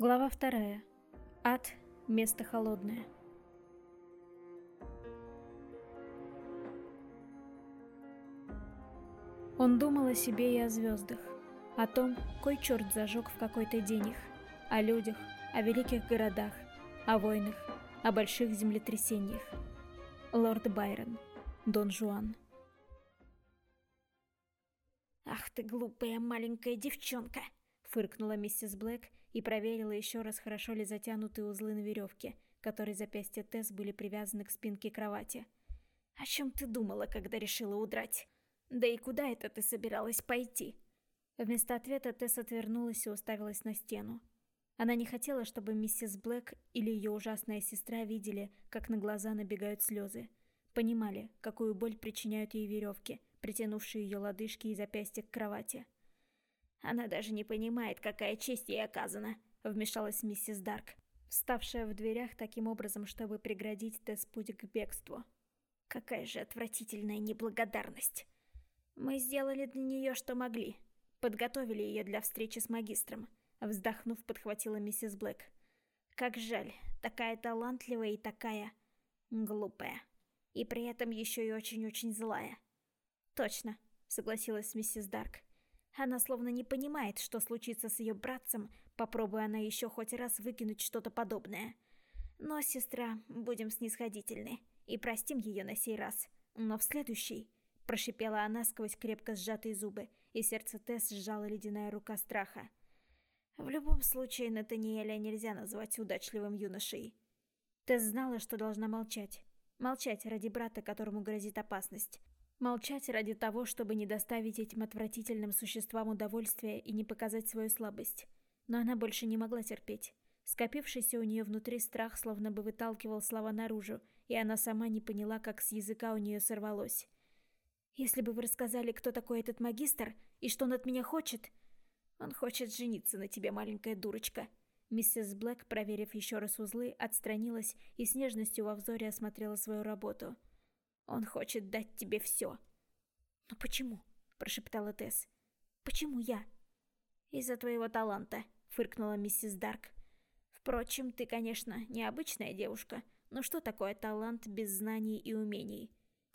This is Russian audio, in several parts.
Глава вторая. Ад. Место холодное. Он думал о себе и о звездах, о том, кой черт зажег в какой-то день их, о людях, о великих городах, о войнах, о больших землетрясениях. Лорд Байрон. Дон Жуан. «Ах ты глупая маленькая девчонка!» — фыркнула миссис Блэк и проверила еще раз, хорошо ли затянуты узлы на веревке, которые запястья Тесс были привязаны к спинке кровати. «О чем ты думала, когда решила удрать? Да и куда это ты собиралась пойти?» Вместо ответа Тесс отвернулась и уставилась на стену. Она не хотела, чтобы миссис Блэк или ее ужасная сестра видели, как на глаза набегают слезы. Понимали, какую боль причиняют ей веревки, притянувшие ее лодыжки и запястья к кровати. «Она даже не понимает, какая честь ей оказана», — вмешалась миссис Дарк, вставшая в дверях таким образом, чтобы преградить Тесс путь к бегству. «Какая же отвратительная неблагодарность! Мы сделали для нее, что могли. Подготовили ее для встречи с магистром», — вздохнув, подхватила миссис Блэк. «Как жаль, такая талантливая и такая... глупая. И при этом еще и очень-очень злая». «Точно», — согласилась миссис Дарк. Она словно не понимает, что случится с ее братцем, попробуя она еще хоть раз выкинуть что-то подобное. Но, сестра, будем снисходительны и простим ее на сей раз. Но в следующий... Прошипела она сквозь крепко сжатые зубы, и сердце Тесс сжала ледяная рука страха. В любом случае, Натаниэля нельзя назвать удачливым юношей. Тесс знала, что должна молчать. Молчать ради брата, которому грозит опасность. Молчать ради того, чтобы не доставить этим отвратительным существам удовольствия и не показать свою слабость. Но она больше не могла терпеть. Скопившийся у нее внутри страх словно бы выталкивал слова наружу, и она сама не поняла, как с языка у нее сорвалось. «Если бы вы рассказали, кто такой этот магистр и что он от меня хочет...» «Он хочет жениться на тебе, маленькая дурочка». Миссис Блэк, проверив еще раз узлы, отстранилась и с нежностью во взоре осмотрела свою работу – он хочет дать тебе все. Но почему? Прошептала Тесс. Почему я? Из-за твоего таланта, фыркнула миссис Дарк. Впрочем, ты, конечно, необычная девушка, но что такое талант без знаний и умений?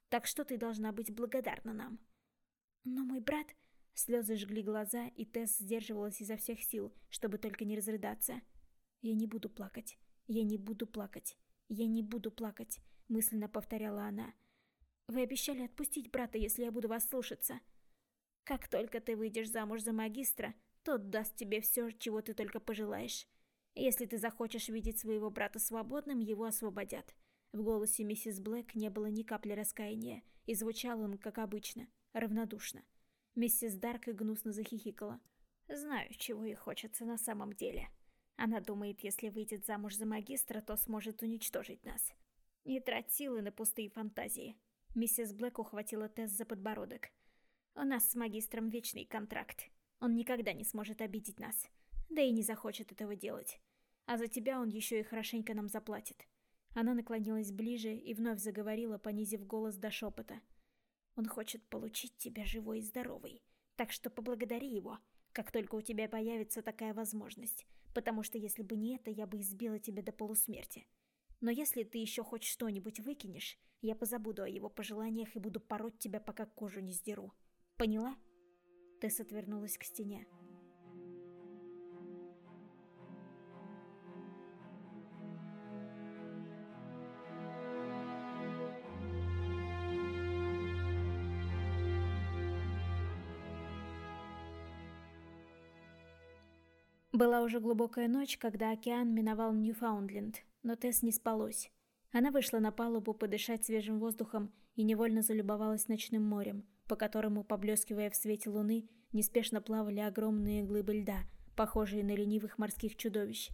Так что ты должна быть благодарна нам. Но мой брат... Слезы жгли глаза, и Тесс сдерживалась изо всех сил, чтобы только не разрыдаться. «Я не буду плакать. Я не буду плакать. Я не буду плакать», — мысленно повторяла она. Вы обещали отпустить брата, если я буду вас слушаться. Как только ты выйдешь замуж за магистра, тот даст тебе все, чего ты только пожелаешь. Если ты захочешь видеть своего брата свободным, его освободят. В голосе миссис Блэк не было ни капли раскаяния, и звучал он, как обычно, равнодушно. Миссис Дарк гнусно захихикала. «Знаю, чего ей хочется на самом деле. Она думает, если выйдет замуж за магистра, то сможет уничтожить нас. Не трать силы на пустые фантазии. Миссис Блэк ухватила Тесс за подбородок. «У нас с магистром вечный контракт. Он никогда не сможет обидеть нас. Да и не захочет этого делать. А за тебя он еще и хорошенько нам заплатит». Она наклонилась ближе и вновь заговорила, понизив голос до шепота. «Он хочет получить тебя живой и здоровой. Так что поблагодари его, как только у тебя появится такая возможность. Потому что если бы не это, я бы избила тебя до полусмерти. Но если ты еще хоть что-нибудь выкинешь, я позабуду о его пожеланиях и буду пороть тебя, пока кожу не сдеру. Поняла?» Тесс отвернулась к стене. Была уже глубокая ночь, когда океан миновал Ньюфаундленд, но Тесс не спалось. Она вышла на палубу подышать свежим воздухом и невольно залюбовалась ночным морем, по которому, поблескивая в свете луны, неспешно плавали огромные глыбы льда, похожие на ленивых морских чудовищ.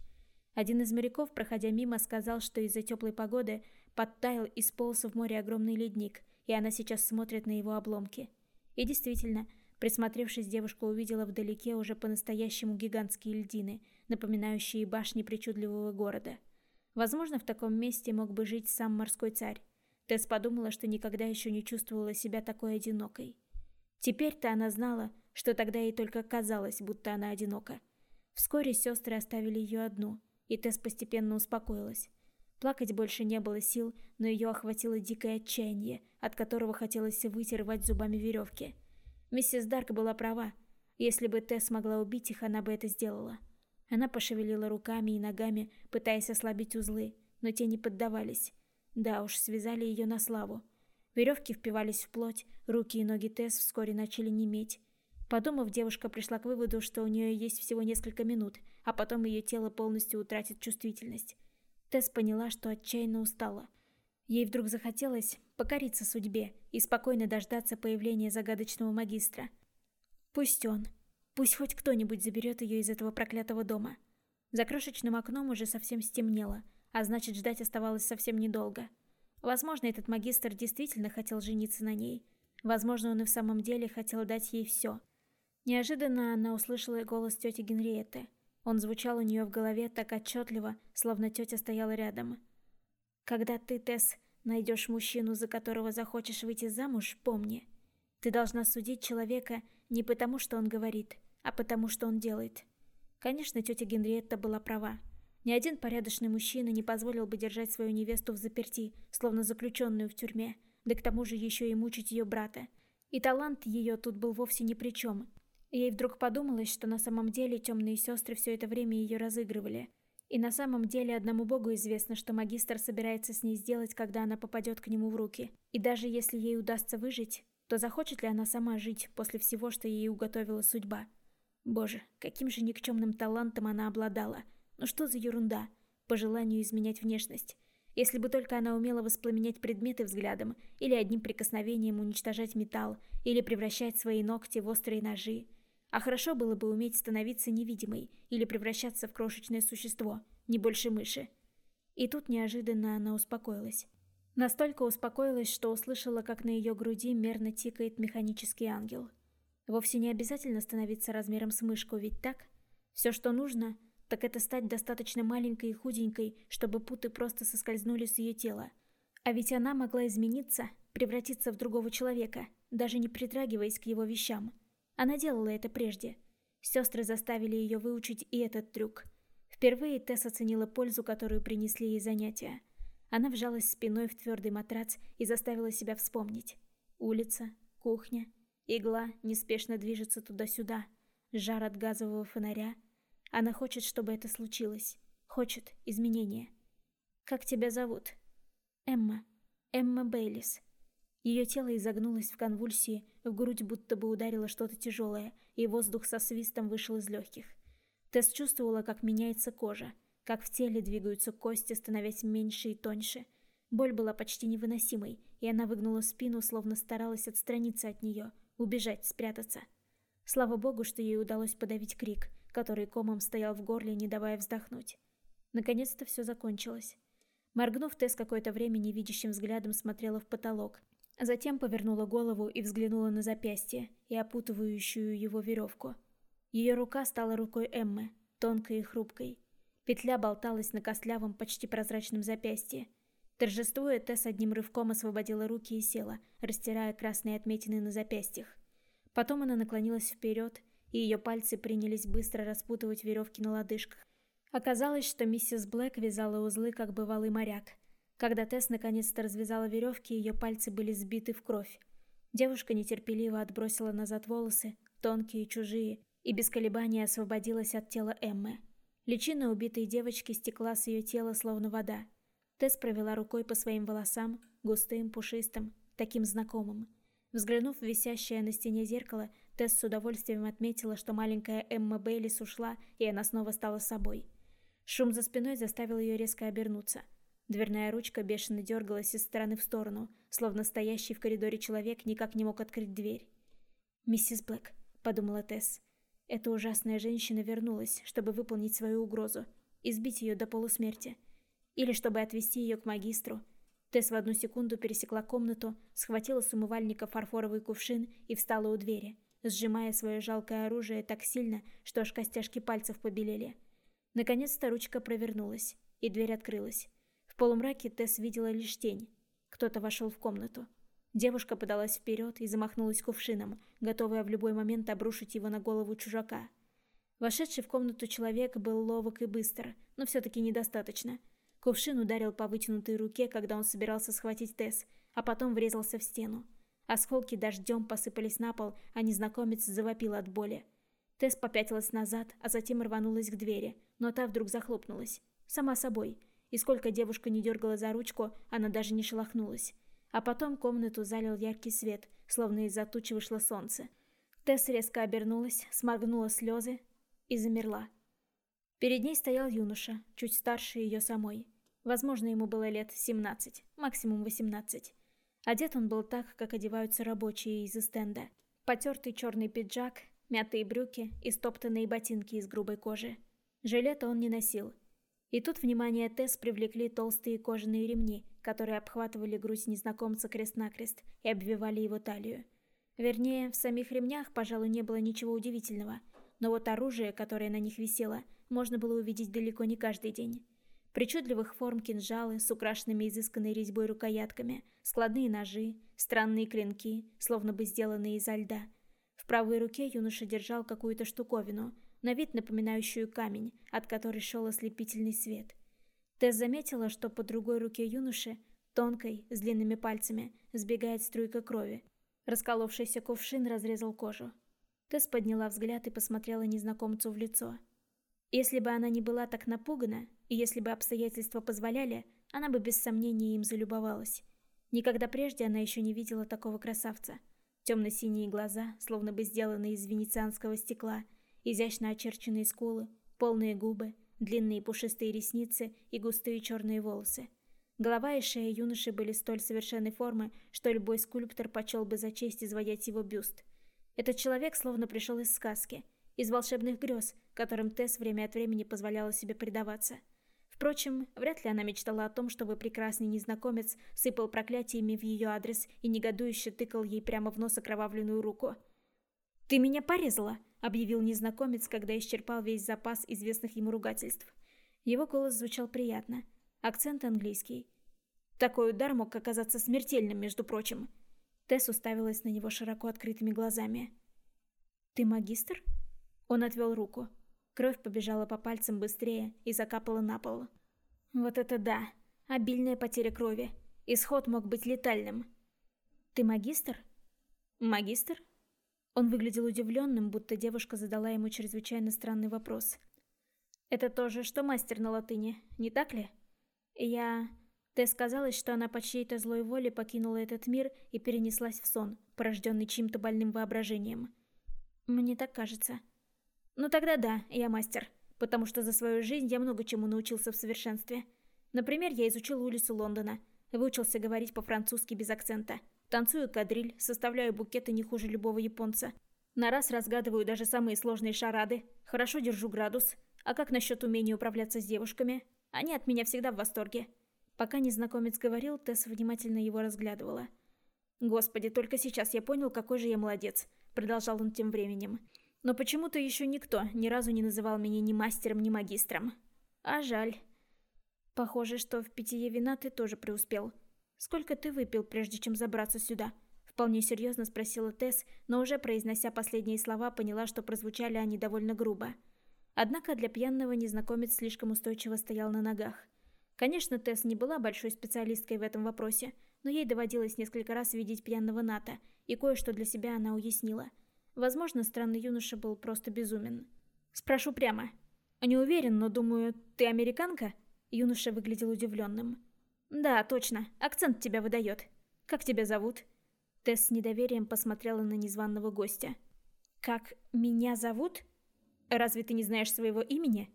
Один из моряков, проходя мимо, сказал, что из-за теплой погоды подтаял и сполз в море огромный ледник, и она сейчас смотрит на его обломки. И действительно, присмотревшись, девушка увидела вдалеке уже по-настоящему гигантские льдины, напоминающие башни причудливого города – Возможно, в таком месте мог бы жить сам морской царь. Тесс подумала, что никогда еще не чувствовала себя такой одинокой. Теперь-то она знала, что тогда ей только казалось, будто она одинока. Вскоре сестры оставили ее одну, и Тесс постепенно успокоилась. Плакать больше не было сил, но ее охватило дикое отчаяние, от которого хотелось выйти рвать зубами веревки. Миссис Дарк была права. Если бы Тесс могла убить их, она бы это сделала. Она пошевелила руками и ногами, пытаясь ослабить узлы, но те не поддавались. Да уж, связали ее на славу. Веревки впивались в плоть, руки и ноги Тесс вскоре начали неметь. Подумав, девушка пришла к выводу, что у нее есть всего несколько минут, а потом ее тело полностью утратит чувствительность. Тесс поняла, что отчаянно устала. Ей вдруг захотелось покориться судьбе и спокойно дождаться появления загадочного магистра. Пусть он, пусть хоть кто-нибудь заберет ее из этого проклятого дома. За крошечным окном уже совсем стемнело, а значит ждать оставалось совсем недолго. Возможно, этот магистр действительно хотел жениться на ней. Возможно, он и в самом деле хотел дать ей все. Неожиданно она услышала голос тети Генриетты. Он звучал у нее в голове так отчетливо, словно тетя стояла рядом. «Когда ты, Тесс, найдешь мужчину, за которого захочешь выйти замуж, помни. Ты должна судить человека не потому, что он говорит, а потому, что он делает». Конечно, тетя Генриетта была права. Ни один порядочный мужчина не позволил бы держать свою невесту в заперти, словно заключенную в тюрьме, да к тому же еще и мучить ее брата. И талант ее тут был вовсе ни при чем, Ей вдруг подумалось, что на самом деле темные сестры все это время ее разыгрывали. И на самом деле одному богу известно, что магистр собирается с ней сделать, когда она попадет к нему в руки. И даже если ей удастся выжить, то захочет ли она сама жить после всего, что ей уготовила судьба? Боже, каким же никчемным талантом она обладала. Ну что за ерунда? По желанию изменять внешность. Если бы только она умела воспламенять предметы взглядом, или одним прикосновением уничтожать металл, или превращать свои ногти в острые ножи. А хорошо было бы уметь становиться невидимой или превращаться в крошечное существо, не больше мыши. И тут неожиданно она успокоилась. Настолько успокоилась, что услышала, как на ее груди мерно тикает механический ангел. Вовсе не обязательно становиться размером с мышку, ведь так? Все, что нужно, так это стать достаточно маленькой и худенькой, чтобы путы просто соскользнули с ее тела. А ведь она могла измениться, превратиться в другого человека, даже не притрагиваясь к его вещам. Она делала это прежде. Сестры заставили ее выучить и этот трюк. Впервые Тесс оценила пользу, которую принесли ей занятия. Она вжалась спиной в твердый матрац и заставила себя вспомнить. Улица, кухня, игла неспешно движется туда-сюда, жар от газового фонаря. Она хочет, чтобы это случилось. Хочет изменения. «Как тебя зовут?» «Эмма. Эмма Бейлис», ее тело изогнулось в конвульсии, в грудь будто бы ударило что-то тяжелое, и воздух со свистом вышел из легких. Тесс чувствовала, как меняется кожа, как в теле двигаются кости, становясь меньше и тоньше. Боль была почти невыносимой, и она выгнула спину, словно старалась отстраниться от нее, убежать, спрятаться. Слава богу, что ей удалось подавить крик, который комом стоял в горле, не давая вздохнуть. Наконец-то все закончилось. Моргнув, Тесс какое-то время невидящим взглядом смотрела в потолок, Затем повернула голову и взглянула на запястье и опутывающую его веревку. Ее рука стала рукой Эммы, тонкой и хрупкой. Петля болталась на костлявом, почти прозрачном запястье. Торжествуя, Тесс одним рывком освободила руки и села, растирая красные отметины на запястьях. Потом она наклонилась вперед, и ее пальцы принялись быстро распутывать веревки на лодыжках. Оказалось, что миссис Блэк вязала узлы, как бывалый моряк, когда Тесс наконец-то развязала веревки, ее пальцы были сбиты в кровь. Девушка нетерпеливо отбросила назад волосы, тонкие, чужие, и без колебаний освободилась от тела Эммы. Личина убитой девочки стекла с ее тела, словно вода. Тесс провела рукой по своим волосам, густым, пушистым, таким знакомым. Взглянув в висящее на стене зеркало, Тесс с удовольствием отметила, что маленькая Эмма Бейлис ушла, и она снова стала собой. Шум за спиной заставил ее резко обернуться – Дверная ручка бешено дергалась из стороны в сторону, словно стоящий в коридоре человек никак не мог открыть дверь. «Миссис Блэк», — подумала Тесс. Эта ужасная женщина вернулась, чтобы выполнить свою угрозу, избить ее до полусмерти. Или чтобы отвезти ее к магистру. Тесс в одну секунду пересекла комнату, схватила с умывальника фарфоровый кувшин и встала у двери, сжимая свое жалкое оружие так сильно, что аж костяшки пальцев побелели. Наконец-то ручка провернулась, и дверь открылась полумраке Тесс видела лишь тень. Кто-то вошел в комнату. Девушка подалась вперед и замахнулась кувшином, готовая в любой момент обрушить его на голову чужака. Вошедший в комнату человек был ловок и быстр, но все-таки недостаточно. Кувшин ударил по вытянутой руке, когда он собирался схватить Тесс, а потом врезался в стену. Осколки дождем посыпались на пол, а незнакомец завопил от боли. Тесс попятилась назад, а затем рванулась к двери, но та вдруг захлопнулась. Сама собой. И сколько девушка не дергала за ручку, она даже не шелохнулась. А потом комнату залил яркий свет, словно из-за тучи вышло солнце. Тесс резко обернулась, сморгнула слезы и замерла. Перед ней стоял юноша, чуть старше ее самой. Возможно, ему было лет 17, максимум 18. Одет он был так, как одеваются рабочие из стенда. Потертый черный пиджак, мятые брюки и стоптанные ботинки из грубой кожи. Жилета он не носил. И тут внимание Тесс привлекли толстые кожаные ремни, которые обхватывали грудь незнакомца крест-накрест и обвивали его талию. Вернее, в самих ремнях, пожалуй, не было ничего удивительного, но вот оружие, которое на них висело, можно было увидеть далеко не каждый день. Причудливых форм кинжалы с украшенными изысканной резьбой рукоятками, складные ножи, странные клинки, словно бы сделанные изо льда – в правой руке юноша держал какую-то штуковину, на вид напоминающую камень, от которой шел ослепительный свет. Тесс заметила, что по другой руке юноши, тонкой, с длинными пальцами, сбегает струйка крови. Расколовшийся кувшин разрезал кожу. Тесс подняла взгляд и посмотрела незнакомцу в лицо. Если бы она не была так напугана, и если бы обстоятельства позволяли, она бы без сомнения им залюбовалась. Никогда прежде она еще не видела такого красавца – Темно-синие глаза, словно бы сделанные из венецианского стекла, изящно очерченные скулы, полные губы, длинные пушистые ресницы и густые черные волосы. Голова и шея юноши были столь совершенной формы, что любой скульптор почел бы за честь изваять его бюст. Этот человек словно пришел из сказки, из волшебных грез, которым Тесс время от времени позволяла себе предаваться – Впрочем, вряд ли она мечтала о том, чтобы прекрасный незнакомец сыпал проклятиями в ее адрес и негодующе тыкал ей прямо в нос окровавленную руку. «Ты меня порезала!» — объявил незнакомец, когда исчерпал весь запас известных ему ругательств. Его голос звучал приятно. Акцент английский. Такой удар мог оказаться смертельным, между прочим. Тесс уставилась на него широко открытыми глазами. «Ты магистр?» Он отвел руку. Кровь побежала по пальцам быстрее и закапала на пол. Вот это да! Обильная потеря крови. Исход мог быть летальным. Ты магистр? Магистр? Он выглядел удивленным, будто девушка задала ему чрезвычайно странный вопрос. Это то же, что мастер на латыни, не так ли? Я... Ты сказалось, что она по чьей-то злой воле покинула этот мир и перенеслась в сон, порожденный чьим-то больным воображением. Мне так кажется. Ну тогда да, я мастер, потому что за свою жизнь я много чему научился в совершенстве. Например, я изучил улицу Лондона, выучился говорить по-французски без акцента, танцую кадриль, составляю букеты не хуже любого японца. На раз разгадываю даже самые сложные шарады, хорошо держу градус. А как насчет умения управляться с девушками? Они от меня всегда в восторге. Пока незнакомец говорил, Тесс внимательно его разглядывала. «Господи, только сейчас я понял, какой же я молодец», — продолжал он тем временем. Но почему-то еще никто ни разу не называл меня ни мастером, ни магистром. А жаль. Похоже, что в питье вина ты тоже преуспел. Сколько ты выпил, прежде чем забраться сюда? Вполне серьезно спросила Тесс, но уже произнося последние слова, поняла, что прозвучали они довольно грубо. Однако для пьяного незнакомец слишком устойчиво стоял на ногах. Конечно, Тесс не была большой специалисткой в этом вопросе, но ей доводилось несколько раз видеть пьяного Ната, и кое-что для себя она уяснила – Возможно, странный юноша был просто безумен. Спрошу прямо. Не уверен, но думаю, ты американка? Юноша выглядел удивленным. Да, точно. Акцент тебя выдает. Как тебя зовут? Тесс с недоверием посмотрела на незваного гостя. Как меня зовут? Разве ты не знаешь своего имени?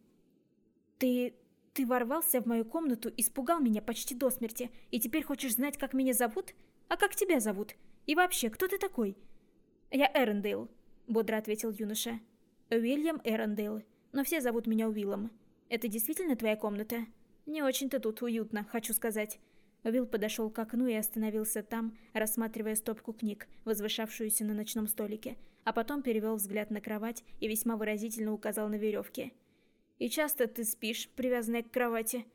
Ты... ты ворвался в мою комнату, испугал меня почти до смерти, и теперь хочешь знать, как меня зовут? А как тебя зовут? И вообще, кто ты такой? «Я Эрендейл», — бодро ответил юноша. «Уильям Эрендейл, но все зовут меня Уиллом. Это действительно твоя комната?» «Не очень-то тут уютно, хочу сказать». Уилл подошел к окну и остановился там, рассматривая стопку книг, возвышавшуюся на ночном столике, а потом перевел взгляд на кровать и весьма выразительно указал на веревки. «И часто ты спишь, привязанная к кровати?»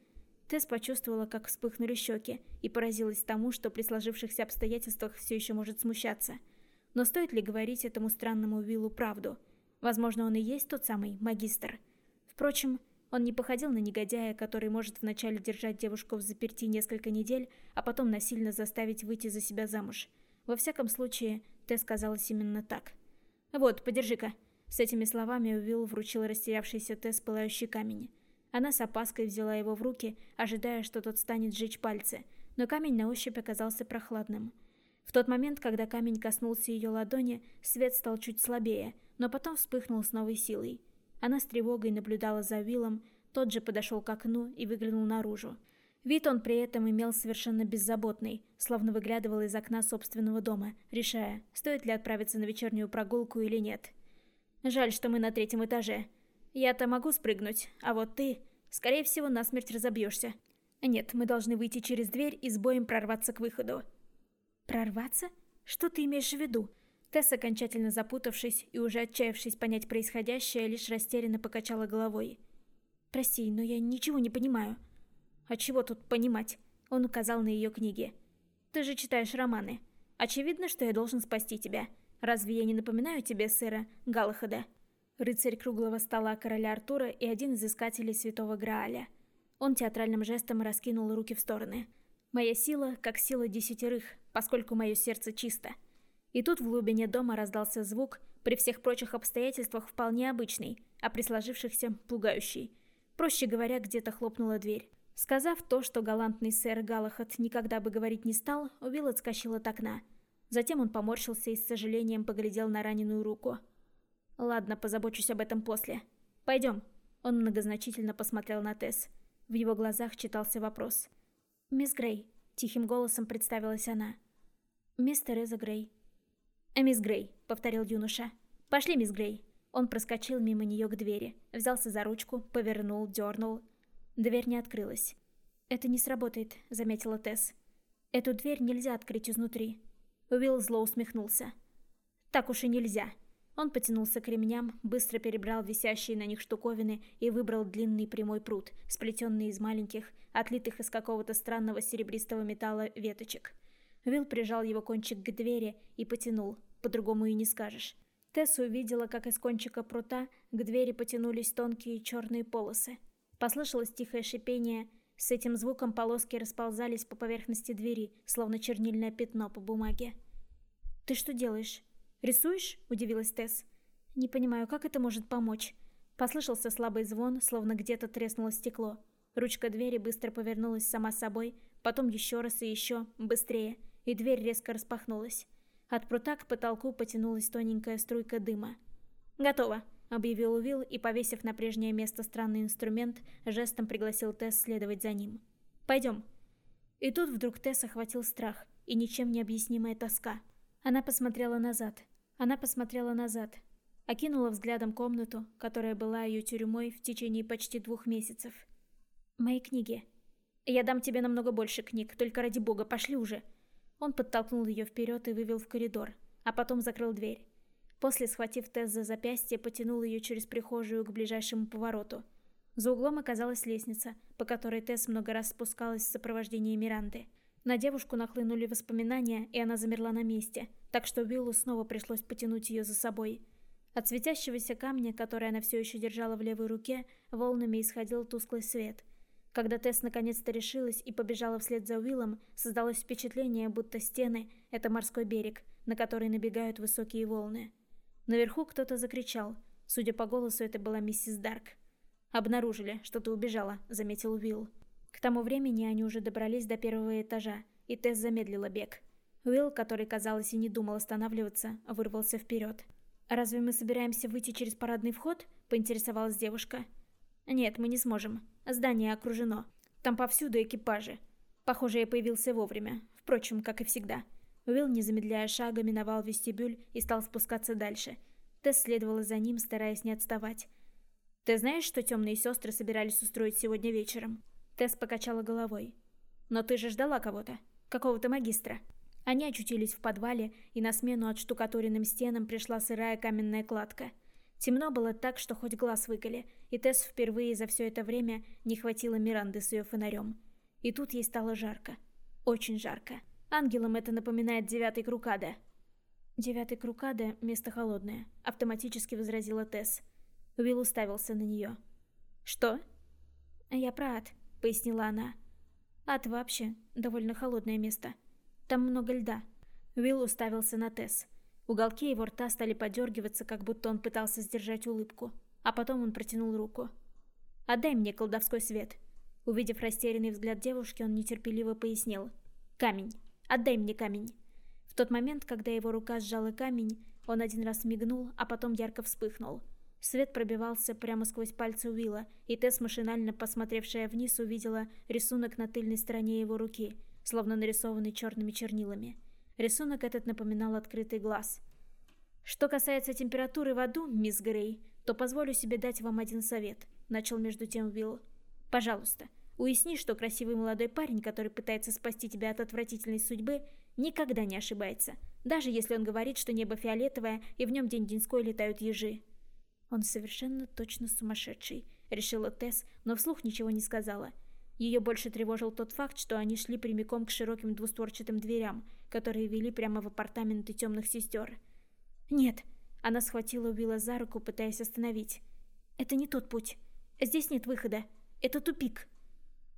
Тесс почувствовала, как вспыхнули щеки, и поразилась тому, что при сложившихся обстоятельствах все еще может смущаться – но стоит ли говорить этому странному Уиллу правду? Возможно, он и есть тот самый магистр. Впрочем, он не походил на негодяя, который может вначале держать девушку в заперти несколько недель, а потом насильно заставить выйти за себя замуж. Во всяком случае, Тесс казалось именно так. «Вот, подержи-ка». С этими словами Уилл вручил растерявшийся Тесс пылающий камень. Она с опаской взяла его в руки, ожидая, что тот станет сжечь пальцы, но камень на ощупь оказался прохладным. В тот момент, когда камень коснулся ее ладони, свет стал чуть слабее, но потом вспыхнул с новой силой. Она с тревогой наблюдала за Виллом, тот же подошел к окну и выглянул наружу. Вид он при этом имел совершенно беззаботный, словно выглядывал из окна собственного дома, решая, стоит ли отправиться на вечернюю прогулку или нет. «Жаль, что мы на третьем этаже. Я-то могу спрыгнуть, а вот ты, скорее всего, насмерть разобьешься. Нет, мы должны выйти через дверь и с боем прорваться к выходу». «Прорваться? Что ты имеешь в виду?» Тесс, окончательно запутавшись и уже отчаявшись понять происходящее, лишь растерянно покачала головой. «Прости, но я ничего не понимаю». «А чего тут понимать?» Он указал на ее книги. «Ты же читаешь романы. Очевидно, что я должен спасти тебя. Разве я не напоминаю тебе сэра Галахада?» Рыцарь круглого стола короля Артура и один из искателей святого Грааля. Он театральным жестом раскинул руки в стороны. «Моя сила, как сила десятерых, поскольку мое сердце чисто». И тут в глубине дома раздался звук, при всех прочих обстоятельствах вполне обычный, а при сложившихся пугающий. Проще говоря, где-то хлопнула дверь. Сказав то, что галантный сэр Галахат никогда бы говорить не стал, Уилл отскочил от окна. Затем он поморщился и с сожалением поглядел на раненую руку. «Ладно, позабочусь об этом после. Пойдем». Он многозначительно посмотрел на Тесс. В его глазах читался вопрос. «Мисс Грей», — тихим голосом представилась она. «Мисс Тереза Грей», «А мисс Грей», — повторил юноша. «Пошли, мисс Грей». Он проскочил мимо нее к двери, взялся за ручку, повернул, дернул. Дверь не открылась. «Это не сработает», — заметила Тесс. «Эту дверь нельзя открыть изнутри». Уилл зло усмехнулся. «Так уж и нельзя». Он потянулся к ремням, быстро перебрал висящие на них штуковины и выбрал длинный прямой пруд, сплетенный из маленьких, отлитых из какого-то странного серебристого металла веточек. Вилл прижал его кончик к двери и потянул, по-другому и не скажешь. Тесса увидела, как из кончика прута к двери потянулись тонкие черные полосы. Послышалось тихое шипение. С этим звуком полоски расползались по поверхности двери, словно чернильное пятно по бумаге. «Ты что делаешь? Рисуешь?» – удивилась Тесс. «Не понимаю, как это может помочь?» Послышался слабый звон, словно где-то треснуло стекло. Ручка двери быстро повернулась сама собой, потом еще раз и еще, быстрее – и дверь резко распахнулась. От прута к потолку потянулась тоненькая струйка дыма. «Готово», — объявил Уилл и, повесив на прежнее место странный инструмент, жестом пригласил Тесс следовать за ним. «Пойдем». И тут вдруг Тесс охватил страх и ничем не объяснимая тоска. Она посмотрела назад. Она посмотрела назад. Окинула взглядом комнату, которая была ее тюрьмой в течение почти двух месяцев. «Мои книги. Я дам тебе намного больше книг, только ради бога, пошли уже», он подтолкнул ее вперед и вывел в коридор, а потом закрыл дверь. После, схватив Тесс за запястье, потянул ее через прихожую к ближайшему повороту. За углом оказалась лестница, по которой Тесс много раз спускалась в сопровождении Миранды. На девушку нахлынули воспоминания, и она замерла на месте, так что Уиллу снова пришлось потянуть ее за собой. От светящегося камня, который она все еще держала в левой руке, волнами исходил тусклый свет – когда Тесс наконец-то решилась и побежала вслед за Уиллом, создалось впечатление, будто стены — это морской берег, на который набегают высокие волны. Наверху кто-то закричал. Судя по голосу, это была миссис Дарк. «Обнаружили, что ты убежала», — заметил Уилл. К тому времени они уже добрались до первого этажа, и Тесс замедлила бег. Уилл, который, казалось, и не думал останавливаться, вырвался вперед. «Разве мы собираемся выйти через парадный вход?» — поинтересовалась девушка. «Нет, мы не сможем. Здание окружено. Там повсюду экипажи. Похоже, я появился вовремя. Впрочем, как и всегда». Уилл, не замедляя шага, миновал вестибюль и стал спускаться дальше. Тесс следовала за ним, стараясь не отставать. «Ты знаешь, что темные сестры собирались устроить сегодня вечером?» Тесс покачала головой. «Но ты же ждала кого-то. Какого-то магистра». Они очутились в подвале, и на смену отштукатуренным стенам пришла сырая каменная кладка – Темно было так, что хоть глаз выколи, и Тесс впервые за все это время не хватило Миранды с ее фонарем. И тут ей стало жарко. Очень жарко. Ангелам это напоминает девятый круг. Девятый круг место холодное, автоматически возразила Тесс. Уилл уставился на нее. Что? Я про ад, пояснила она. Ад вообще довольно холодное место. Там много льда. Уилл уставился на Тесс. Уголки его рта стали подергиваться, как будто он пытался сдержать улыбку. А потом он протянул руку. «Отдай мне колдовской свет». Увидев растерянный взгляд девушки, он нетерпеливо пояснил. «Камень. Отдай мне камень». В тот момент, когда его рука сжала камень, он один раз мигнул, а потом ярко вспыхнул. Свет пробивался прямо сквозь пальцы Уилла, и Тесс, машинально посмотревшая вниз, увидела рисунок на тыльной стороне его руки, словно нарисованный черными чернилами. Рисунок этот напоминал открытый глаз. «Что касается температуры в аду, мисс Грей, то позволю себе дать вам один совет», — начал между тем Уилл. «Пожалуйста, уясни, что красивый молодой парень, который пытается спасти тебя от отвратительной судьбы, никогда не ошибается, даже если он говорит, что небо фиолетовое и в нем день-деньской летают ежи». «Он совершенно точно сумасшедший», — решила Тесс, но вслух ничего не сказала. Ее больше тревожил тот факт, что они шли прямиком к широким двустворчатым дверям, которые вели прямо в апартаменты темных сестер. «Нет», она схватила Уилла за руку, пытаясь остановить. «Это не тот путь. Здесь нет выхода. Это тупик».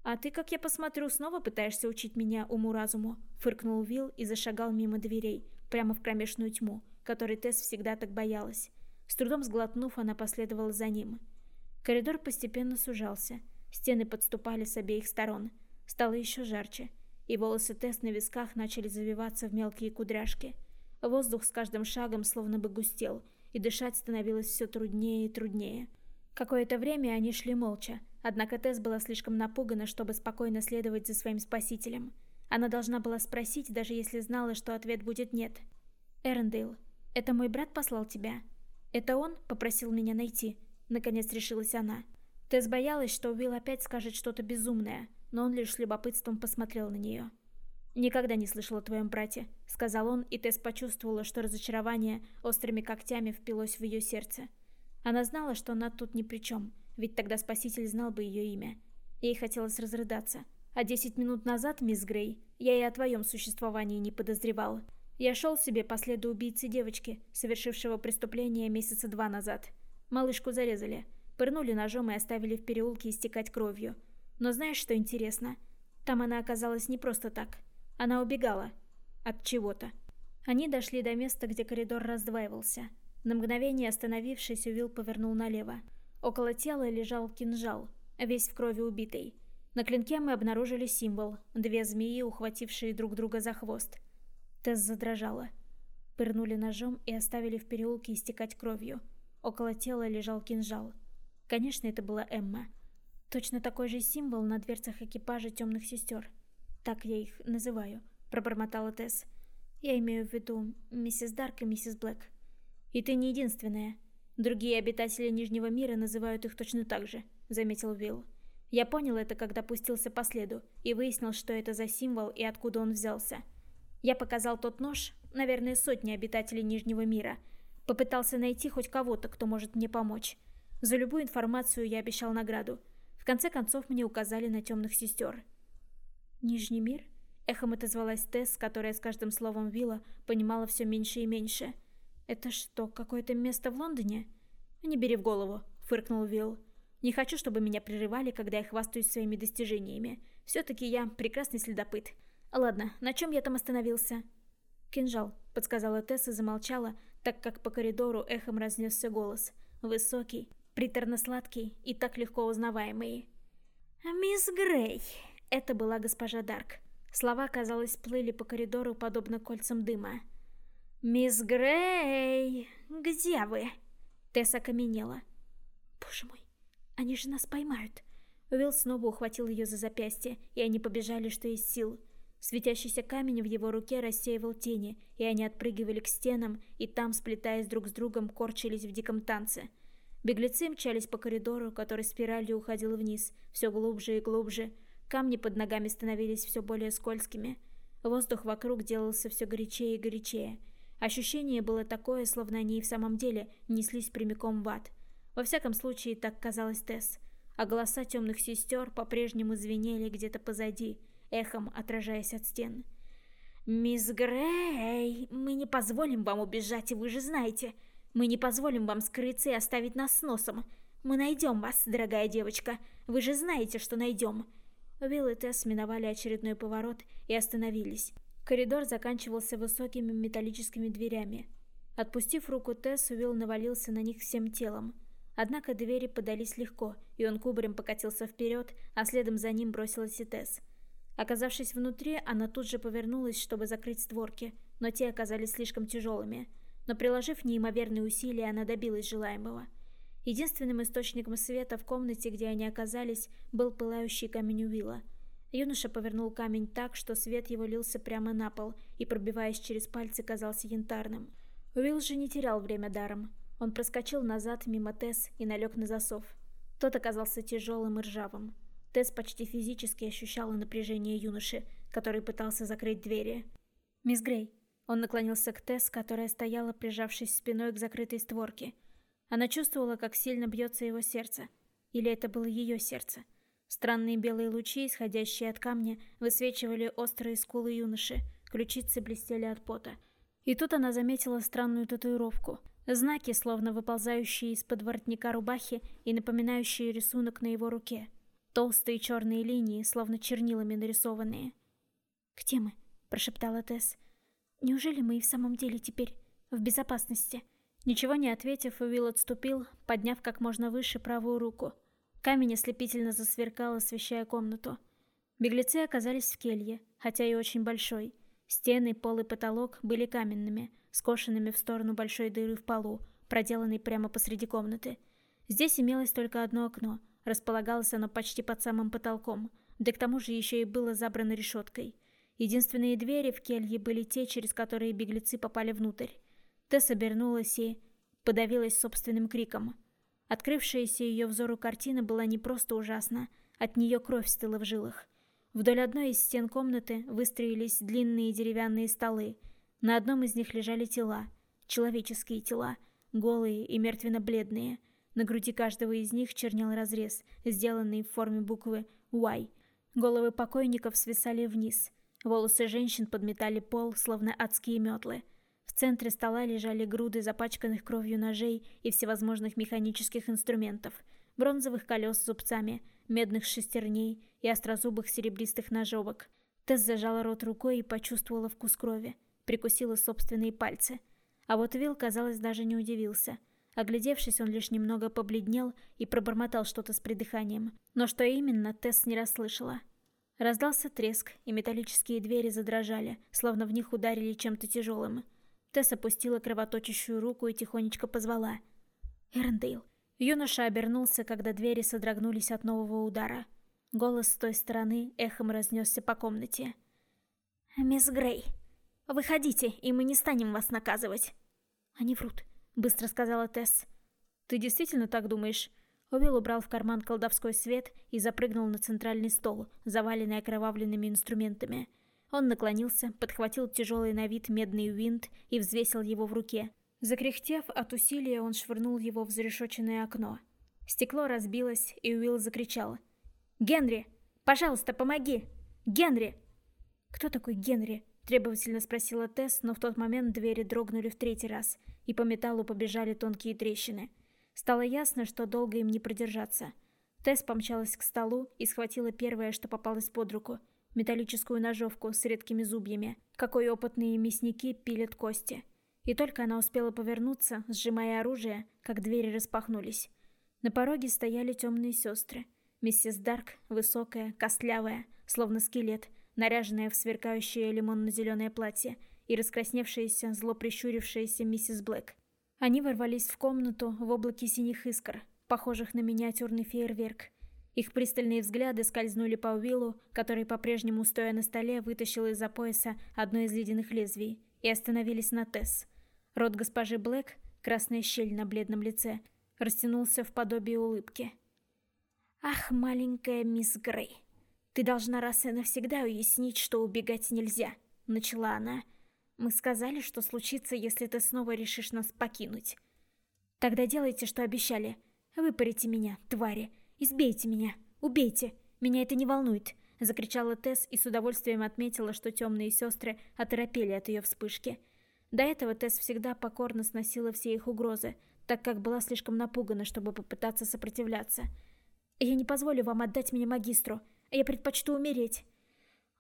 «А ты, как я посмотрю, снова пытаешься учить меня уму-разуму?» Фыркнул Уилл и зашагал мимо дверей, прямо в кромешную тьму, которой Тесс всегда так боялась. С трудом сглотнув, она последовала за ним. Коридор постепенно сужался. Стены подступали с обеих сторон. Стало еще жарче, и волосы Тесс на висках начали завиваться в мелкие кудряшки – Воздух с каждым шагом словно бы густел, и дышать становилось все труднее и труднее. Какое-то время они шли молча, однако Тесс была слишком напугана, чтобы спокойно следовать за своим спасителем. Она должна была спросить, даже если знала, что ответ будет «нет». «Эрендейл, это мой брат послал тебя?» «Это он попросил меня найти?» Наконец решилась она. Тесс боялась, что Уилл опять скажет что-то безумное, но он лишь с любопытством посмотрел на нее. «Никогда не слышал о твоем брате», — сказал он, и Тесс почувствовала, что разочарование острыми когтями впилось в ее сердце. Она знала, что она тут ни при чем, ведь тогда Спаситель знал бы ее имя. Ей хотелось разрыдаться. А десять минут назад, мисс Грей, я и о твоем существовании не подозревал. Я шел себе по следу убийцы девочки, совершившего преступление месяца два назад. Малышку зарезали, пырнули ножом и оставили в переулке истекать кровью. Но знаешь, что интересно? Там она оказалась не просто так. Она убегала. От чего-то. Они дошли до места, где коридор раздваивался. На мгновение остановившись, Уилл повернул налево. Около тела лежал кинжал, весь в крови убитый. На клинке мы обнаружили символ – две змеи, ухватившие друг друга за хвост. Тесс задрожала. Пырнули ножом и оставили в переулке истекать кровью. Около тела лежал кинжал. Конечно, это была Эмма. Точно такой же символ на дверцах экипажа темных сестер – так я их называю», — пробормотала Тесс. «Я имею в виду миссис Дарк и миссис Блэк. И ты не единственная. Другие обитатели Нижнего мира называют их точно так же», — заметил Уилл. Я понял это, когда пустился по следу, и выяснил, что это за символ и откуда он взялся. Я показал тот нож, наверное, сотни обитателей Нижнего мира. Попытался найти хоть кого-то, кто может мне помочь. За любую информацию я обещал награду. В конце концов, мне указали на темных сестер. «Нижний мир?» Эхом отозвалась Тесс, которая с каждым словом Вилла понимала все меньше и меньше. «Это что, какое-то место в Лондоне?» «Не бери в голову», — фыркнул Вилл. «Не хочу, чтобы меня прерывали, когда я хвастаюсь своими достижениями. Все-таки я прекрасный следопыт. Ладно, на чем я там остановился?» «Кинжал», — подсказала Тесс и замолчала, так как по коридору эхом разнесся голос. Высокий, приторно-сладкий и так легко узнаваемый. «Мисс Грей!» Это была госпожа Дарк. Слова, казалось, плыли по коридору, подобно кольцам дыма. «Мисс Грей, где вы?» Тесса окаменела. «Боже мой, они же нас поймают!» Уилл снова ухватил ее за запястье, и они побежали, что есть сил. Светящийся камень в его руке рассеивал тени, и они отпрыгивали к стенам, и там, сплетаясь друг с другом, корчились в диком танце. Беглецы мчались по коридору, который спиралью уходил вниз, все глубже и глубже, Камни под ногами становились все более скользкими. Воздух вокруг делался все горячее и горячее. Ощущение было такое, словно они и в самом деле неслись прямиком в ад. Во всяком случае, так казалось Тесс. А голоса темных сестер по-прежнему звенели где-то позади, эхом отражаясь от стен. «Мисс Грей, мы не позволим вам убежать, вы же знаете. Мы не позволим вам скрыться и оставить нас с носом. Мы найдем вас, дорогая девочка. Вы же знаете, что найдем». Уилл и Тесс миновали очередной поворот и остановились. Коридор заканчивался высокими металлическими дверями. Отпустив руку Тесс, Уилл навалился на них всем телом. Однако двери подались легко, и он кубарем покатился вперед, а следом за ним бросилась и Тесс. Оказавшись внутри, она тут же повернулась, чтобы закрыть створки, но те оказались слишком тяжелыми. Но приложив неимоверные усилия, она добилась желаемого. Единственным источником света в комнате, где они оказались, был пылающий камень Уилла. Юноша повернул камень так, что свет его лился прямо на пол и, пробиваясь через пальцы, казался янтарным. Уилл же не терял время даром. Он проскочил назад мимо Тесс и налег на засов. Тот оказался тяжелым и ржавым. Тесс почти физически ощущала напряжение юноши, который пытался закрыть двери. «Мисс Грей». Он наклонился к Тесс, которая стояла, прижавшись спиной к закрытой створке. Она чувствовала, как сильно бьется его сердце. Или это было ее сердце. Странные белые лучи, исходящие от камня, высвечивали острые скулы юноши, ключицы блестели от пота. И тут она заметила странную татуировку — Знаки, словно выползающие из-под воротника рубахи и напоминающие рисунок на его руке. Толстые черные линии, словно чернилами нарисованные. «Где мы?» – прошептала Тесс. «Неужели мы и в самом деле теперь в безопасности?» Ничего не ответив, Уилл отступил, подняв как можно выше правую руку. Камень ослепительно засверкал, освещая комнату. Беглецы оказались в келье, хотя и очень большой. Стены, пол и потолок были каменными – скошенными в сторону большой дыры в полу, проделанной прямо посреди комнаты. Здесь имелось только одно окно, располагалось оно почти под самым потолком, да к тому же еще и было забрано решеткой. Единственные двери в келье были те, через которые беглецы попали внутрь. Тесс обернулась и подавилась собственным криком. Открывшаяся ее взору картина была не просто ужасна, от нее кровь стыла в жилах. Вдоль одной из стен комнаты выстроились длинные деревянные столы – на одном из них лежали тела, человеческие тела, голые и мертвенно-бледные. На груди каждого из них чернел разрез, сделанный в форме буквы Y. Головы покойников свисали вниз. Волосы женщин подметали пол, словно адские метлы. В центре стола лежали груды запачканных кровью ножей и всевозможных механических инструментов, бронзовых колес с зубцами, медных шестерней и острозубых серебристых ножовок. Тесс зажала рот рукой и почувствовала вкус крови прикусила собственные пальцы. А вот Вилл, казалось, даже не удивился. Оглядевшись, он лишь немного побледнел и пробормотал что-то с придыханием. Но что именно, Тесс не расслышала. Раздался треск, и металлические двери задрожали, словно в них ударили чем-то тяжелым. Тесс опустила кровоточащую руку и тихонечко позвала. «Эрндейл». Юноша обернулся, когда двери содрогнулись от нового удара. Голос с той стороны эхом разнесся по комнате. «Мисс Грей». Выходите, и мы не станем вас наказывать. Они врут, быстро сказала Тесс. Ты действительно так думаешь? Уилл убрал в карман колдовской свет и запрыгнул на центральный стол, заваленный окровавленными инструментами. Он наклонился, подхватил тяжелый на вид медный винт и взвесил его в руке. Закряхтев от усилия, он швырнул его в зарешоченное окно. Стекло разбилось, и Уилл закричал. «Генри! Пожалуйста, помоги! Генри!» «Кто такой Генри?» Требовательно спросила Тесс, но в тот момент двери дрогнули в третий раз, и по металлу побежали тонкие трещины. Стало ясно, что долго им не продержаться. Тесс помчалась к столу и схватила первое, что попалось под руку – металлическую ножовку с редкими зубьями, какой опытные мясники пилят кости. И только она успела повернуться, сжимая оружие, как двери распахнулись. На пороге стояли темные сестры. Миссис Дарк, высокая, костлявая, словно скелет – наряженная в сверкающее лимонно-зеленое платье, и раскрасневшаяся, зло прищурившаяся миссис Блэк. Они ворвались в комнату в облаке синих искр, похожих на миниатюрный фейерверк. Их пристальные взгляды скользнули по Уиллу, который по-прежнему, стоя на столе, вытащил из-за пояса одно из ледяных лезвий, и остановились на Тесс. Рот госпожи Блэк, красная щель на бледном лице, растянулся в подобие улыбки. «Ах, маленькая мисс Грей!» «Ты должна раз и навсегда уяснить, что убегать нельзя», — начала она. «Мы сказали, что случится, если ты снова решишь нас покинуть. Тогда делайте, что обещали. Выпарите меня, твари. Избейте меня. Убейте. Меня это не волнует. закричала Тесс и с удовольствием отметила, что темные сестры оторопели от ее вспышки. До этого Тесс всегда покорно сносила все их угрозы, так как была слишком напугана, чтобы попытаться сопротивляться. «Я не позволю вам отдать меня магистру. Я предпочту умереть».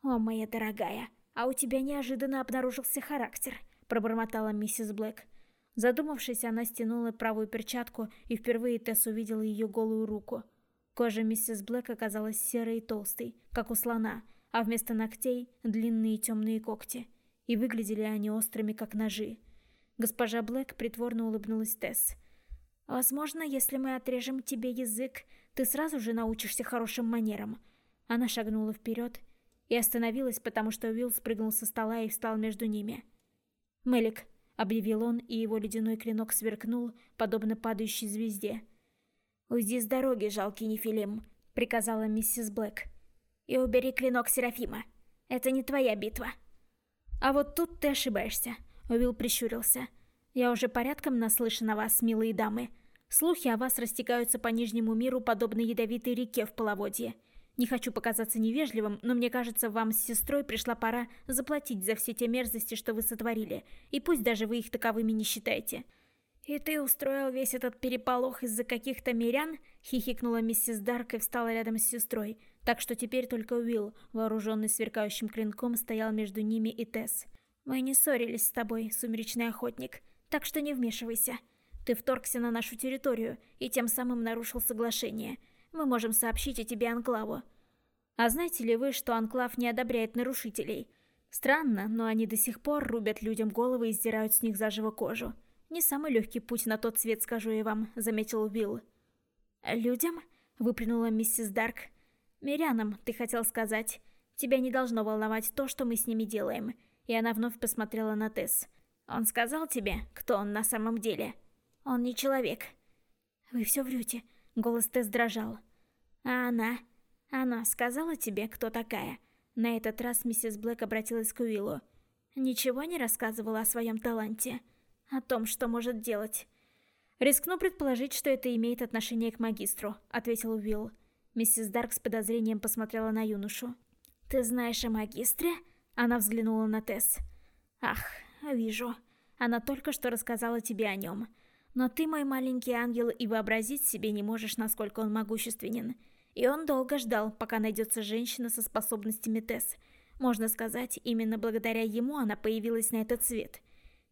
«О, моя дорогая, а у тебя неожиданно обнаружился характер», — пробормотала миссис Блэк. Задумавшись, она стянула правую перчатку, и впервые Тесс увидела ее голую руку. Кожа миссис Блэк оказалась серой и толстой, как у слона, а вместо ногтей — длинные темные когти. И выглядели они острыми, как ножи. Госпожа Блэк притворно улыбнулась Тесс. «Возможно, если мы отрежем тебе язык, ты сразу же научишься хорошим манерам». Она шагнула вперед и остановилась, потому что Уилл спрыгнул со стола и встал между ними. «Мелик», — объявил он, и его ледяной клинок сверкнул, подобно падающей звезде. «Уйди с дороги, жалкий Нефилим», — приказала миссис Блэк. «И убери клинок Серафима. Это не твоя битва». «А вот тут ты ошибаешься», — Уилл прищурился. «Я уже порядком наслышан о вас, милые дамы. Слухи о вас растекаются по Нижнему миру, подобно ядовитой реке в половодье. Не хочу показаться невежливым, но мне кажется, вам с сестрой пришла пора заплатить за все те мерзости, что вы сотворили, и пусть даже вы их таковыми не считаете». «И ты устроил весь этот переполох из-за каких-то мирян?» — хихикнула миссис Дарк и встала рядом с сестрой, так что теперь только Уилл, вооруженный сверкающим клинком, стоял между ними и Тесс. «Мы не ссорились с тобой, сумеречный охотник, так что не вмешивайся. Ты вторгся на нашу территорию и тем самым нарушил соглашение. Мы можем сообщить о тебе Анклаву». «А знаете ли вы, что Анклав не одобряет нарушителей?» Странно, но они до сих пор рубят людям головы и сдирают с них заживо кожу. «Не самый легкий путь на тот свет, скажу я вам», — заметил Уилл. «Людям?» — выплюнула миссис Дарк. «Мирянам, ты хотел сказать. Тебя не должно волновать то, что мы с ними делаем». И она вновь посмотрела на Тесс. «Он сказал тебе, кто он на самом деле?» «Он не человек». «Вы все врете», — голос Тесс дрожал. «А она? Она сказала тебе, кто такая?» На этот раз миссис Блэк обратилась к Уиллу. «Ничего не рассказывала о своем таланте?» о том, что может делать. «Рискну предположить, что это имеет отношение к магистру», — ответил Уилл. Миссис Дарк с подозрением посмотрела на юношу. «Ты знаешь о магистре?» Она взглянула на Тесс. «Ах, вижу. Она только что рассказала тебе о нем. Но ты, мой маленький ангел, и вообразить себе не можешь, насколько он могущественен. И он долго ждал, пока найдется женщина со способностями Тесс. Можно сказать, именно благодаря ему она появилась на этот свет».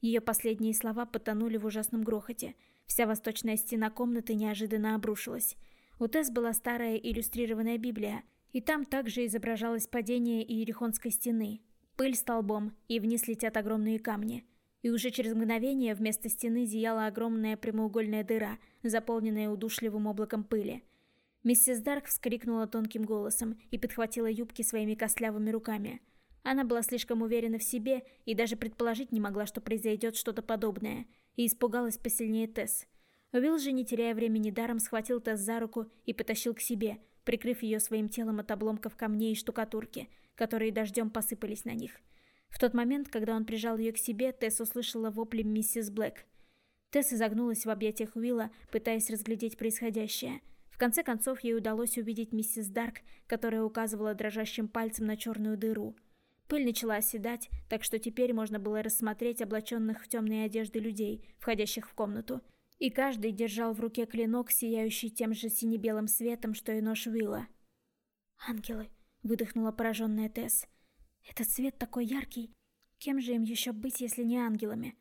Ее последние слова потонули в ужасном грохоте. Вся восточная стена комнаты неожиданно обрушилась. У Тесс была старая иллюстрированная Библия, и там также изображалось падение Иерихонской стены. Пыль столбом, и вниз летят огромные камни. И уже через мгновение вместо стены зияла огромная прямоугольная дыра, заполненная удушливым облаком пыли. Миссис Дарк вскрикнула тонким голосом и подхватила юбки своими костлявыми руками – она была слишком уверена в себе и даже предположить не могла, что произойдет что-то подобное, и испугалась посильнее Тесс. Уилл же, не теряя времени даром, схватил Тесс за руку и потащил к себе, прикрыв ее своим телом от обломков камней и штукатурки, которые дождем посыпались на них. В тот момент, когда он прижал ее к себе, Тесс услышала вопли миссис Блэк. Тесс изогнулась в объятиях Уилла, пытаясь разглядеть происходящее. В конце концов, ей удалось увидеть миссис Дарк, которая указывала дрожащим пальцем на черную дыру – Пыль начала оседать, так что теперь можно было рассмотреть облаченных в темные одежды людей, входящих в комнату. И каждый держал в руке клинок, сияющий тем же сине-белым светом, что и нож Уилла. «Ангелы!» — выдохнула пораженная Тесс. «Этот свет такой яркий! Кем же им еще быть, если не ангелами?»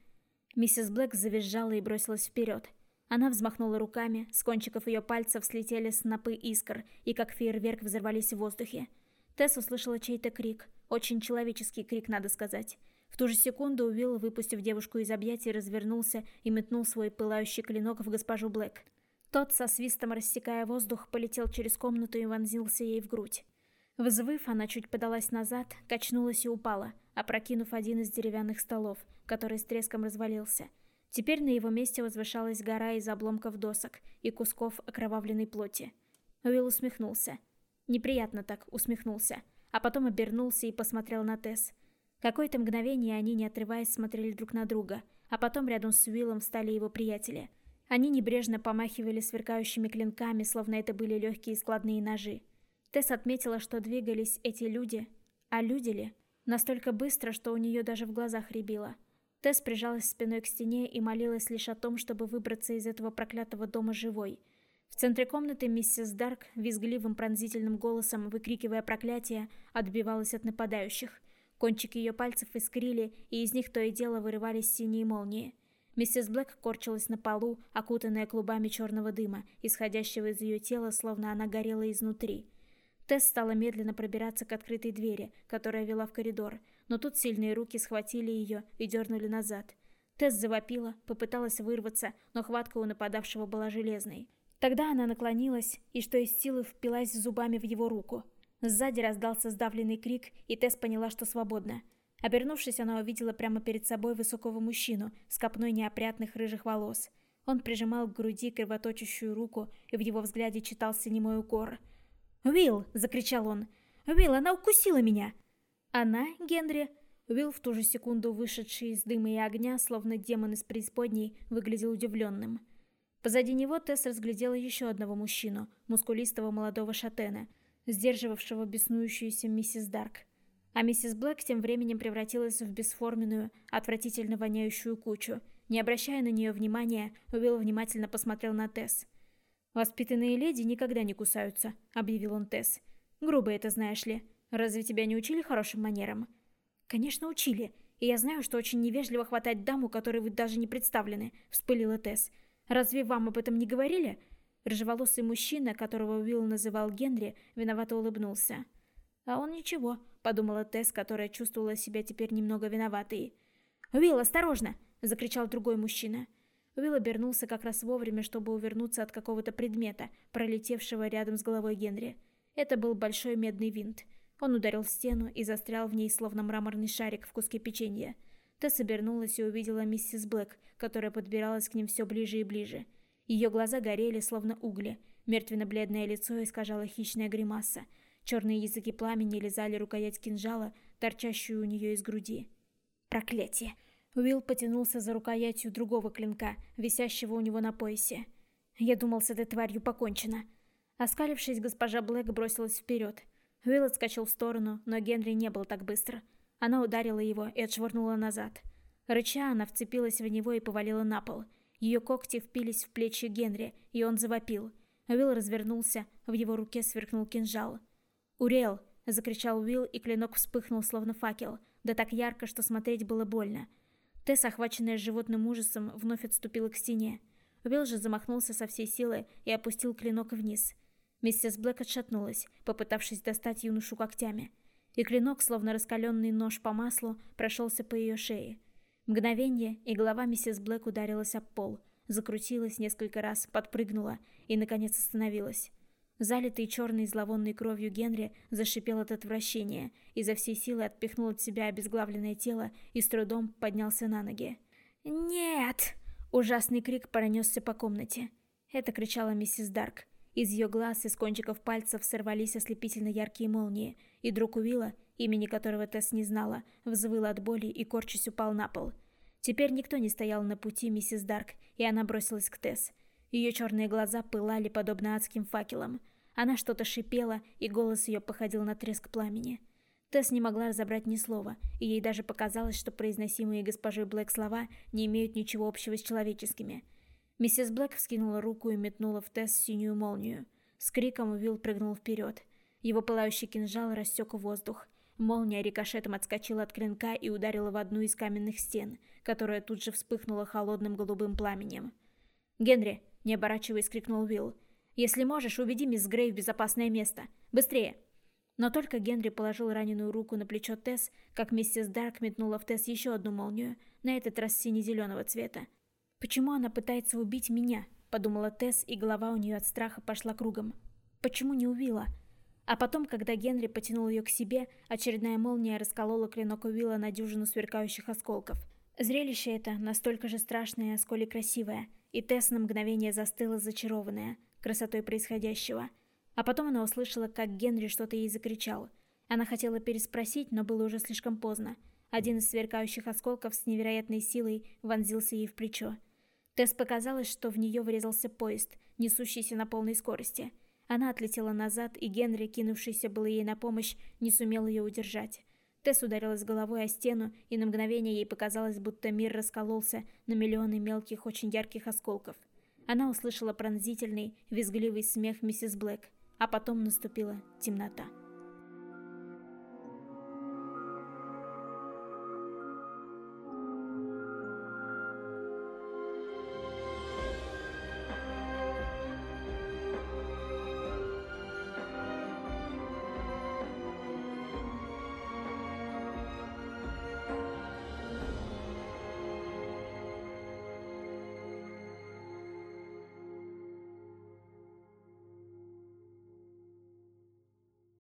Миссис Блэк завизжала и бросилась вперед. Она взмахнула руками, с кончиков ее пальцев слетели снопы искр, и как фейерверк взорвались в воздухе. Тесс услышала чей-то крик — очень человеческий крик, надо сказать. В ту же секунду Уилл, выпустив девушку из объятий, развернулся и метнул свой пылающий клинок в госпожу Блэк. Тот, со свистом рассекая воздух, полетел через комнату и вонзился ей в грудь. Взвыв, она чуть подалась назад, качнулась и упала, опрокинув один из деревянных столов, который с треском развалился. Теперь на его месте возвышалась гора из обломков досок и кусков окровавленной плоти. Уилл усмехнулся. Неприятно так усмехнулся а потом обернулся и посмотрел на Тесс. Какое-то мгновение они, не отрываясь, смотрели друг на друга, а потом рядом с Уиллом встали его приятели. Они небрежно помахивали сверкающими клинками, словно это были легкие складные ножи. Тесс отметила, что двигались эти люди, а люди ли, настолько быстро, что у нее даже в глазах рябило. Тесс прижалась спиной к стене и молилась лишь о том, чтобы выбраться из этого проклятого дома живой. В центре комнаты миссис Дарк, визгливым пронзительным голосом, выкрикивая проклятие, отбивалась от нападающих. Кончики ее пальцев искрили, и из них то и дело вырывались синие молнии. Миссис Блэк корчилась на полу, окутанная клубами черного дыма, исходящего из ее тела, словно она горела изнутри. Тесс стала медленно пробираться к открытой двери, которая вела в коридор, но тут сильные руки схватили ее и дернули назад. Тесс завопила, попыталась вырваться, но хватка у нападавшего была железной. Тогда она наклонилась и, что из силы, впилась зубами в его руку. Сзади раздался сдавленный крик, и Тесс поняла, что свободна. Обернувшись, она увидела прямо перед собой высокого мужчину с копной неопрятных рыжих волос. Он прижимал к груди кровоточащую руку, и в его взгляде читался немой укор – «Уилл!» — закричал он. «Уилл, она укусила меня!» «Она, Генри?» Уилл, в ту же секунду вышедший из дыма и огня, словно демон из преисподней, выглядел удивленным. Позади него Тесс разглядела еще одного мужчину, мускулистого молодого шатена, сдерживавшего беснующуюся миссис Дарк. А миссис Блэк тем временем превратилась в бесформенную, отвратительно воняющую кучу. Не обращая на нее внимания, Уилл внимательно посмотрел на Тесс. «Воспитанные леди никогда не кусаются», — объявил он Тесс. «Грубо это знаешь ли. Разве тебя не учили хорошим манерам?» «Конечно, учили. И я знаю, что очень невежливо хватать даму, которой вы даже не представлены», — вспылила Тесс. «Разве вам об этом не говорили?» Рыжеволосый мужчина, которого Уилл называл Генри, виновато улыбнулся. «А он ничего», — подумала Тесс, которая чувствовала себя теперь немного виноватой. «Уилл, осторожно!» — закричал другой мужчина. Уилл обернулся как раз вовремя, чтобы увернуться от какого-то предмета, пролетевшего рядом с головой Генри. Это был большой медный винт. Он ударил в стену и застрял в ней, словно мраморный шарик в куске печенья. Тесс обернулась и увидела миссис Блэк, которая подбиралась к ним все ближе и ближе. Ее глаза горели, словно угли. Мертвенно-бледное лицо искажало хищная гримаса. Черные языки пламени лизали рукоять кинжала, торчащую у нее из груди. «Проклятие!» Уилл потянулся за рукоятью другого клинка, висящего у него на поясе. Я думал, с этой тварью покончено. Оскалившись, госпожа Блэк бросилась вперед. Уилл отскочил в сторону, но Генри не был так быстро. Она ударила его и отшвырнула назад. Рыча, она вцепилась в него и повалила на пол. Ее когти впились в плечи Генри, и он завопил. Уилл развернулся, в его руке сверкнул кинжал. «Уриэл!» — закричал Уилл, и клинок вспыхнул, словно факел, да так ярко, что смотреть было больно. Тесс, охваченная животным ужасом, вновь отступила к стене. Уилл же замахнулся со всей силы и опустил клинок вниз. Миссис Блэк отшатнулась, попытавшись достать юношу когтями. И клинок, словно раскаленный нож по маслу, прошелся по ее шее. Мгновение, и голова миссис Блэк ударилась об пол, закрутилась несколько раз, подпрыгнула и, наконец, остановилась. Залитый черной зловонной кровью Генри зашипел от отвращения, изо всей силы отпихнул от себя обезглавленное тело и с трудом поднялся на ноги. «Нет!» Ужасный крик пронесся по комнате. Это кричала миссис Дарк. Из ее глаз и с кончиков пальцев сорвались ослепительно яркие молнии, и друг Уилла, имени которого Тесс не знала, взвыл от боли и корчась упал на пол. Теперь никто не стоял на пути миссис Дарк, и она бросилась к Тесс. Ее черные глаза пылали подобно адским факелам. Она что-то шипела, и голос ее походил на треск пламени. Тесс не могла разобрать ни слова, и ей даже показалось, что произносимые госпожой Блэк слова не имеют ничего общего с человеческими. Миссис Блэк вскинула руку и метнула в Тесс синюю молнию. С криком Уилл прыгнул вперед. Его пылающий кинжал рассек воздух. Молния рикошетом отскочила от клинка и ударила в одну из каменных стен, которая тут же вспыхнула холодным голубым пламенем. «Генри!» — не оборачиваясь, крикнул Уилл. «Если можешь, уведи мисс Грей в безопасное место. Быстрее!» Но только Генри положил раненую руку на плечо Тесс, как миссис Дарк метнула в Тесс еще одну молнию, на этот раз сине-зеленого цвета. «Почему она пытается убить меня?» — подумала Тесс, и голова у нее от страха пошла кругом. «Почему не убила?» А потом, когда Генри потянул ее к себе, очередная молния расколола клинок Уилла на дюжину сверкающих осколков. Зрелище это настолько же страшное, сколь и красивое — и Тесс на мгновение застыла зачарованная красотой происходящего. А потом она услышала, как Генри что-то ей закричал. Она хотела переспросить, но было уже слишком поздно. Один из сверкающих осколков с невероятной силой вонзился ей в плечо. Тесс показалось, что в нее врезался поезд, несущийся на полной скорости. Она отлетела назад, и Генри, кинувшийся было ей на помощь, не сумел ее удержать. Тесс ударилась головой о стену, и на мгновение ей показалось, будто мир раскололся на миллионы мелких, очень ярких осколков – она услышала пронзительный, визгливый смех миссис Блэк, а потом наступила темнота.